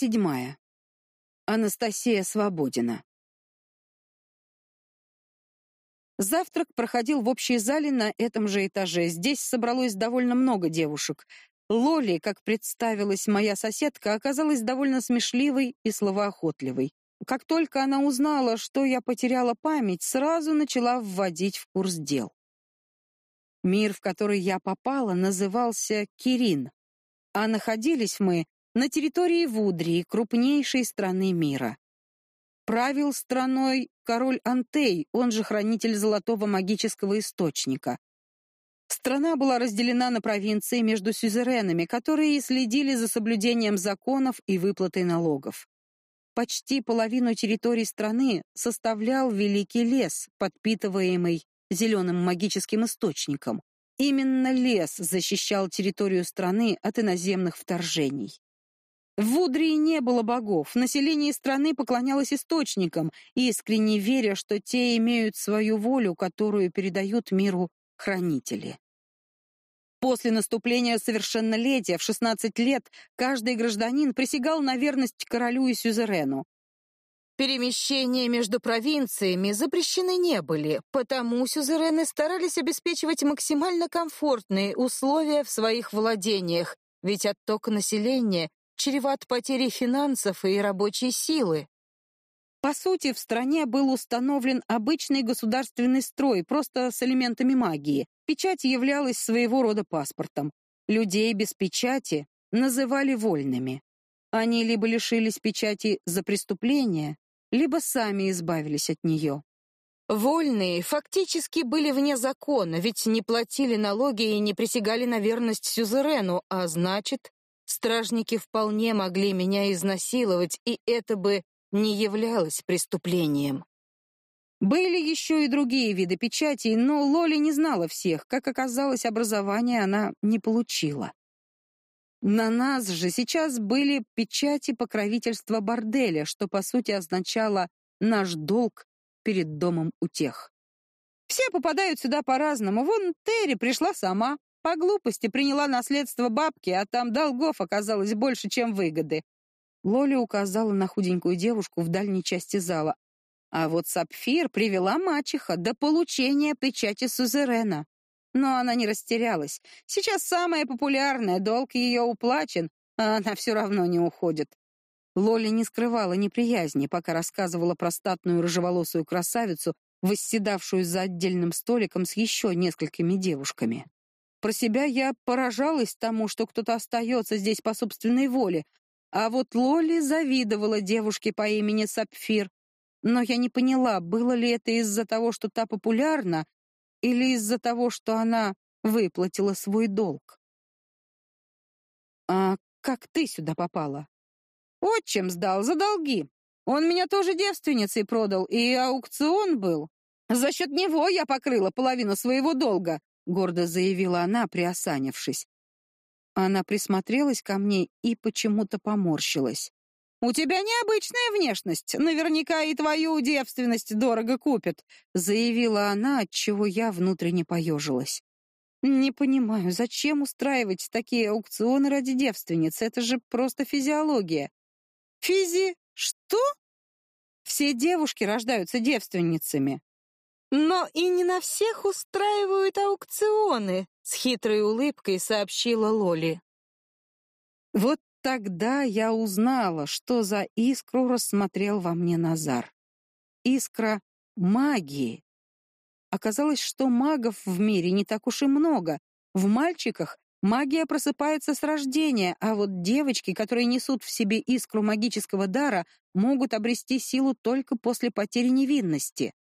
Седьмая. Анастасия Свободина. Завтрак проходил в общей зале на этом же этаже. Здесь собралось довольно много девушек. Лоли, как представилась моя соседка, оказалась довольно смешливой и словоохотливой. Как только она узнала, что я потеряла память, сразу начала вводить в курс дел. Мир, в который я попала, назывался Кирин, а находились мы на территории Вудрии, крупнейшей страны мира. Правил страной король Антей, он же хранитель золотого магического источника. Страна была разделена на провинции между сюзеренами, которые следили за соблюдением законов и выплатой налогов. Почти половину территории страны составлял Великий лес, подпитываемый зеленым магическим источником. Именно лес защищал территорию страны от иноземных вторжений. В Вудрии не было богов, население страны поклонялось источникам, искренне веря, что те имеют свою волю, которую передают миру хранители. После наступления совершеннолетия в 16 лет каждый гражданин присягал на верность королю и сюзерену. Перемещения между провинциями запрещены не были, потому сюзерены старались обеспечивать максимально комфортные условия в своих владениях, ведь отток населения чреват потерей финансов и рабочей силы. По сути, в стране был установлен обычный государственный строй, просто с элементами магии. Печать являлась своего рода паспортом. Людей без печати называли вольными. Они либо лишились печати за преступление, либо сами избавились от нее. Вольные фактически были вне закона, ведь не платили налоги и не присягали на верность сюзерену, а значит, Стражники вполне могли меня изнасиловать, и это бы не являлось преступлением. Были еще и другие виды печатей, но Лоли не знала всех. Как оказалось, образование она не получила. На нас же сейчас были печати покровительства борделя, что по сути означало наш долг перед домом утех. Все попадают сюда по-разному. Вон Терри пришла сама, по глупости приняла наследство бабки, а там долгов оказалось больше, чем выгоды. Лоли указала на худенькую девушку в дальней части зала. А вот Сапфир привела мачеха до получения печати сузерена. Но она не растерялась. Сейчас самая популярная, долг ее уплачен, а она все равно не уходит. Лоли не скрывала неприязни, пока рассказывала про статную рыжеволосую красавицу, восседавшую за отдельным столиком с еще несколькими девушками. Про себя я поражалась тому, что кто-то остается здесь по собственной воле, а вот Лоли завидовала девушке по имени Сапфир. Но я не поняла, было ли это из-за того, что та популярна, или из-за того, что она выплатила свой долг. «А как ты сюда попала?» «Отчим сдал за долги. Он меня тоже девственницей продал, и аукцион был. За счет него я покрыла половину своего долга гордо заявила она, приосанившись. Она присмотрелась ко мне и почему-то поморщилась. У тебя необычная внешность, наверняка и твою девственность дорого купят, заявила она, от чего я внутренне поежилась. Не понимаю, зачем устраивать такие аукционы ради девственниц? Это же просто физиология. Физи что? Все девушки рождаются девственницами. Но и не на всех устраивают аукционы, с хитрой улыбкой сообщила Лоли. Вот тогда я узнала, что за искру рассмотрел во мне Назар. Искра магии. Оказалось, что магов в мире не так уж и много. В мальчиках магия просыпается с рождения, а вот девочки, которые несут в себе искру магического дара, могут обрести силу только после потери невинности.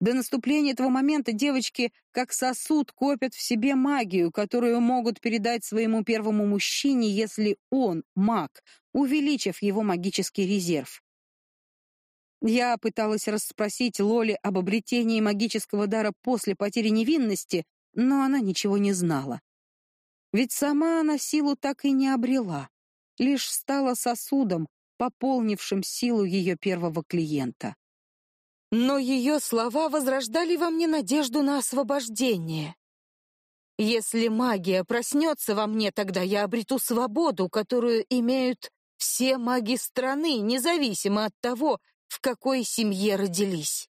До наступления этого момента девочки, как сосуд, копят в себе магию, которую могут передать своему первому мужчине, если он маг, увеличив его магический резерв. Я пыталась расспросить Лоли об обретении магического дара после потери невинности, но она ничего не знала. Ведь сама она силу так и не обрела, лишь стала сосудом, пополнившим силу ее первого клиента. Но ее слова возрождали во мне надежду на освобождение. Если магия проснется во мне, тогда я обрету свободу, которую имеют Все маги страны, независимо от того, в какой семье родились.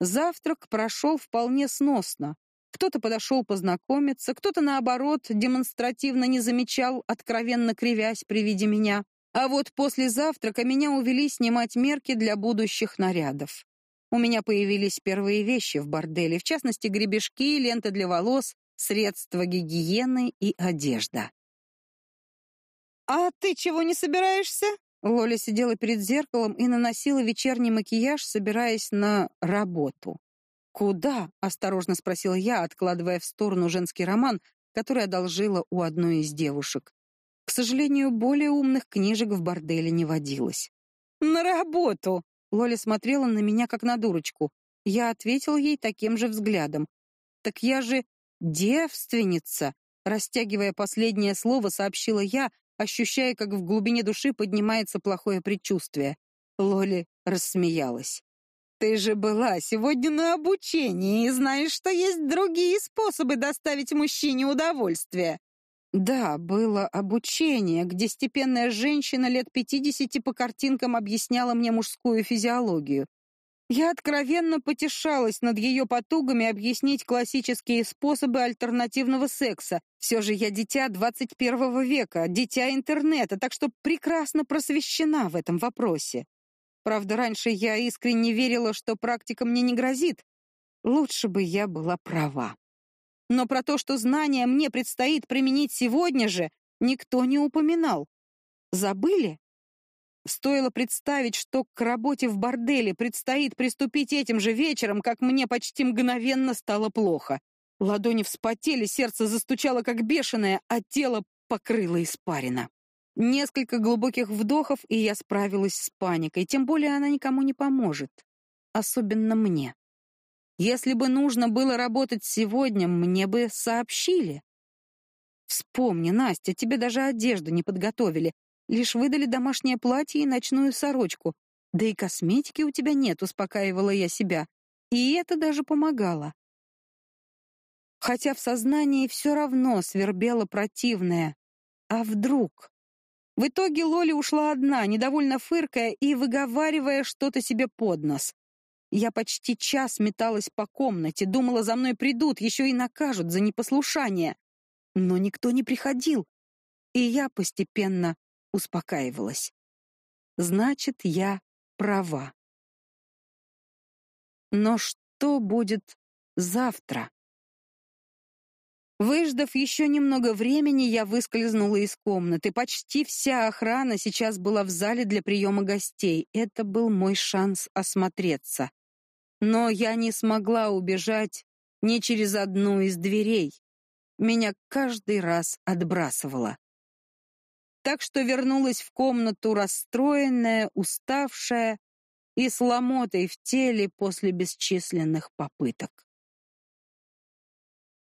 Завтрак прошел вполне сносно. Кто-то подошел познакомиться, кто-то, наоборот, демонстративно не замечал, откровенно кривясь при виде меня. А вот после завтрака меня увели снимать мерки для будущих нарядов. У меня появились первые вещи в борделе, в частности, гребешки, лента для волос, средства гигиены и одежда. «А ты чего не собираешься?» Лоля сидела перед зеркалом и наносила вечерний макияж, собираясь на работу. «Куда?» — осторожно спросила я, откладывая в сторону женский роман, который одолжила у одной из девушек. К сожалению, более умных книжек в борделе не водилось. «На работу!» — Лоля смотрела на меня, как на дурочку. Я ответил ей таким же взглядом. «Так я же девственница!» Растягивая последнее слово, сообщила я, ощущая, как в глубине души поднимается плохое предчувствие. Лоли рассмеялась. Ты же была сегодня на обучении и знаешь, что есть другие способы доставить мужчине удовольствие. Да, было обучение, где степенная женщина лет пятидесяти по картинкам объясняла мне мужскую физиологию. Я откровенно потешалась над ее потугами объяснить классические способы альтернативного секса. Все же я дитя 21 века, дитя интернета, так что прекрасно просвещена в этом вопросе. Правда, раньше я искренне верила, что практика мне не грозит. Лучше бы я была права. Но про то, что знания мне предстоит применить сегодня же, никто не упоминал. Забыли? Стоило представить, что к работе в борделе предстоит приступить этим же вечером, как мне почти мгновенно стало плохо. Ладони вспотели, сердце застучало как бешеное, а тело покрыло испарина. Несколько глубоких вдохов, и я справилась с паникой, тем более она никому не поможет. Особенно мне. Если бы нужно было работать сегодня, мне бы сообщили. Вспомни, Настя, тебе даже одежду не подготовили, лишь выдали домашнее платье и ночную сорочку. Да и косметики у тебя нет, успокаивала я себя. И это даже помогало. Хотя в сознании все равно свербело противное. А вдруг? В итоге Лоли ушла одна, недовольно фыркая и выговаривая что-то себе под нос. Я почти час металась по комнате, думала, за мной придут, еще и накажут за непослушание. Но никто не приходил, и я постепенно успокаивалась. Значит, я права. Но что будет завтра? Выждав еще немного времени, я выскользнула из комнаты. Почти вся охрана сейчас была в зале для приема гостей. Это был мой шанс осмотреться. Но я не смогла убежать ни через одну из дверей. Меня каждый раз отбрасывало. Так что вернулась в комнату расстроенная, уставшая и с ломотой в теле после бесчисленных попыток.